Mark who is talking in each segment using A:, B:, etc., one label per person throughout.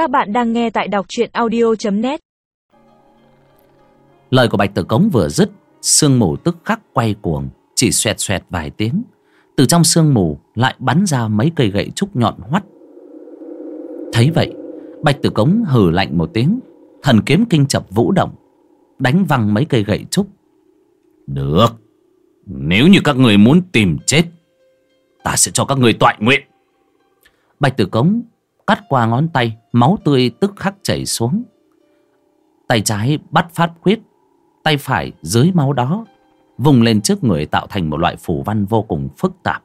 A: Các bạn đang nghe tại đọc truyện audio.net
B: Lời của Bạch Tử Cống vừa dứt Sương mù tức khắc quay cuồng Chỉ xoẹt xoẹt vài tiếng. Từ trong sương mù lại bắn ra mấy cây gậy trúc nhọn hoắt. Thấy vậy Bạch Tử Cống hừ lạnh một tiếng Thần kiếm kinh chập vũ động Đánh văng mấy cây gậy trúc.
C: Được Nếu như các người muốn tìm chết Ta sẽ cho các người toại nguyện.
B: Bạch Tử Cống cắt qua ngón tay, Máu tươi tức khắc chảy xuống. Tay trái bắt phát khuyết, Tay phải dưới máu đó, Vùng lên trước người tạo thành một loại phủ văn vô cùng phức tạp.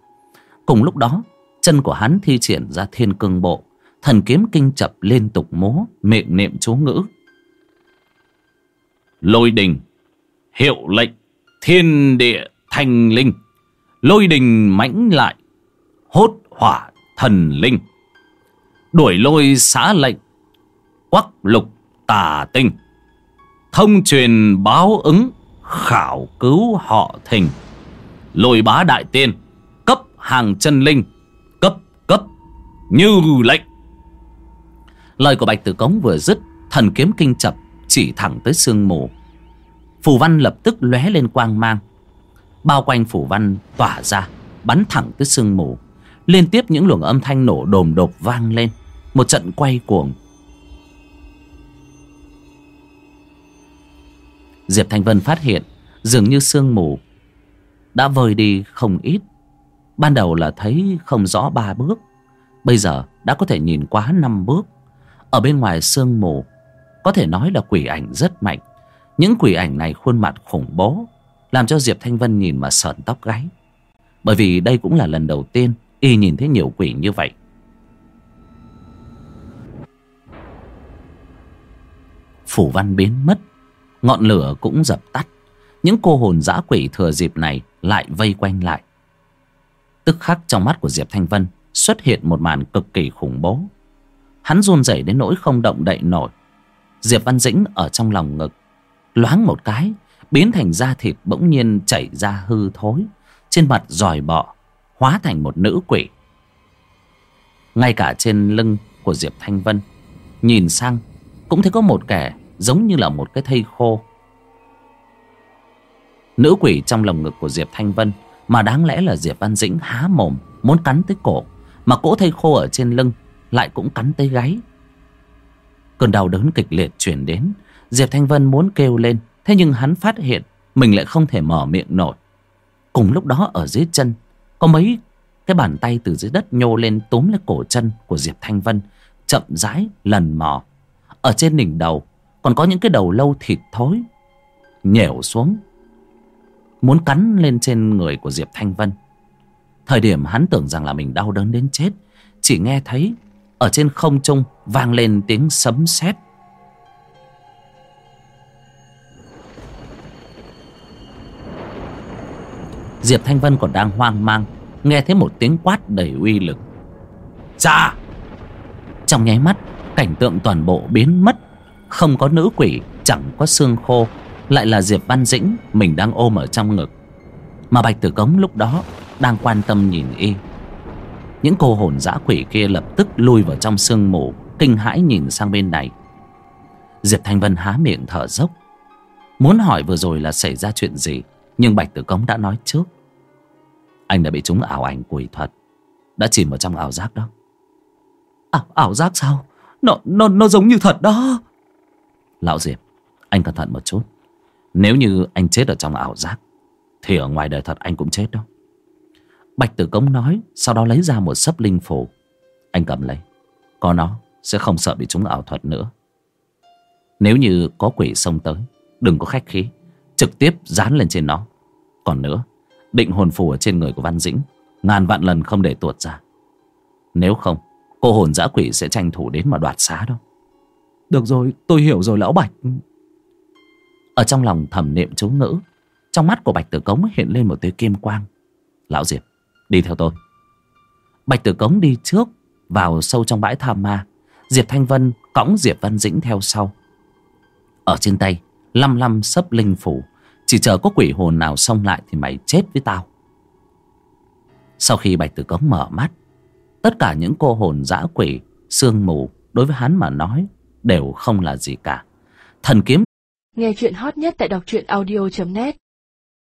B: Cùng lúc đó, Chân của hắn thi triển ra thiên cương bộ, Thần kiếm kinh chập liên tục múa, Miệng niệm chú ngữ.
C: Lôi đình, Hiệu lệnh, Thiên địa thành linh. Lôi đình mãnh lại, Hốt hỏa thần linh. Đuổi lôi xá lệnh, Quắc lục tà tinh. Thông truyền báo ứng, Khảo cứu họ thình. Lôi bá đại tiên, Cấp hàng chân linh, Cấp cấp, như lệnh.
B: Lời của Bạch Tử Cống vừa dứt, Thần kiếm kinh chập, chỉ thẳng tới sương mù. Phù văn lập tức lóe lên quang mang. Bao quanh phủ văn tỏa ra, Bắn thẳng tới sương mù. Liên tiếp những luồng âm thanh nổ đồm đột vang lên. Một trận quay cuồng. Diệp Thanh Vân phát hiện, Dường như sương mù Đã vơi đi không ít. Ban đầu là thấy không rõ ba bước, Bây giờ đã có thể nhìn quá năm bước. Ở bên ngoài sương mù, Có thể nói là quỷ ảnh rất mạnh. Những quỷ ảnh này khuôn mặt khủng bố, Làm cho Diệp Thanh Vân nhìn mà sợn tóc gáy. Bởi vì đây cũng là lần đầu tiên Y nhìn thấy nhiều quỷ như vậy. Phủ văn biến mất. Ngọn lửa cũng dập tắt. Những cô hồn dã quỷ thừa dịp này Lại vây quanh lại. Tức khắc trong mắt của Diệp Thanh Vân Xuất hiện một màn cực kỳ khủng bố. Hắn run rẩy đến nỗi không động đậy nổi. Diệp Văn Dĩnh ở trong lòng ngực, Loáng một cái, Biến thành da thịt bỗng nhiên chảy ra hư thối, Trên mặt dòi bọ, Hóa thành một nữ quỷ. Ngay cả trên lưng của Diệp Thanh Vân, Nhìn sang Cũng thấy có một kẻ giống như là một cái thây khô. Nữ quỷ trong lồng ngực của Diệp Thanh Vân, Mà đáng lẽ là Diệp Văn Dĩnh há mồm Muốn cắn tới cổ, Mà cỗ thây khô ở trên lưng Lại cũng cắn tới gáy. Cơn đau đớn kịch liệt chuyển đến, Diệp Thanh Vân muốn kêu lên, Thế nhưng hắn phát hiện Mình lại không thể mở miệng nổi. Cùng lúc đó ở dưới chân, Có mấy cái bàn tay từ dưới đất nhô lên túm lấy cổ chân của Diệp Thanh Vân, Chậm rãi lần mò. Ở trên đỉnh đầu còn có những cái đầu lâu thịt thối Nhẻo xuống, Muốn cắn lên trên người của Diệp Thanh Vân. Thời điểm hắn tưởng rằng là mình đau đớn đến chết, Chỉ nghe thấy Ở trên không trung vang lên tiếng sấm sét. Diệp Thanh Vân còn đang hoang mang, Nghe thấy một tiếng quát đầy uy lực. Ra Trong nháy mắt, Cảnh tượng toàn bộ biến mất. Không có nữ quỷ Chẳng có xương khô Lại là Diệp Văn Dĩnh Mình đang ôm ở trong ngực. Mà Bạch Tử Cống lúc đó Đang quan tâm nhìn y. Những cô hồn dã quỷ kia lập tức lui vào trong sương mù Kinh hãi nhìn sang bên này. Diệp Thanh Vân há miệng thở dốc. Muốn hỏi vừa rồi là xảy ra chuyện gì Nhưng Bạch Tử Cống đã nói trước. Anh đã bị trúng ảo ảnh quỷ thuật Đã chìm vào trong ảo giác đó.
D: Ảo, ảo giác sao? Nó, nó, nó giống như thật đó.
B: Lão Diệp, Anh cẩn thận một chút. Nếu như anh chết ở trong ảo giác, Thì ở ngoài đời thật anh cũng chết đâu Bạch Tử Công nói, Sau đó lấy ra một sấp linh phù. Anh cầm lấy, Có nó sẽ không sợ bị chúng ảo thuật nữa. Nếu như có quỷ xông tới, Đừng có khách khí, Trực tiếp dán lên trên nó. Còn nữa, Định hồn phù ở trên người của Văn Dĩnh, Ngàn vạn lần không để tuột ra. Nếu không, Cô hồn dã quỷ sẽ tranh thủ đến mà đoạt xá đâu
D: được rồi, tôi hiểu rồi, lão Bạch.
B: Ở trong lòng thầm niệm chú ngữ, Trong mắt của Bạch Tử Cống hiện lên một tia kim quang. Lão Diệp, Đi theo tôi. Bạch Tử Cống đi trước, Vào sâu trong bãi tham ma. Diệp Thanh Vân cõng Diệp Văn Dĩnh theo sau. Ở trên tay, Lăm lăm sấp linh phủ. Chỉ chờ có quỷ hồn nào xông lại Thì mày chết với tao. Sau khi Bạch Tử Cống mở mắt, Tất cả những cô hồn dã quỷ, Sương mù đối với hắn mà nói đều không là gì cả. Thần kiếm.
A: Nghe chuyện hot nhất tại đọc truyện audio.net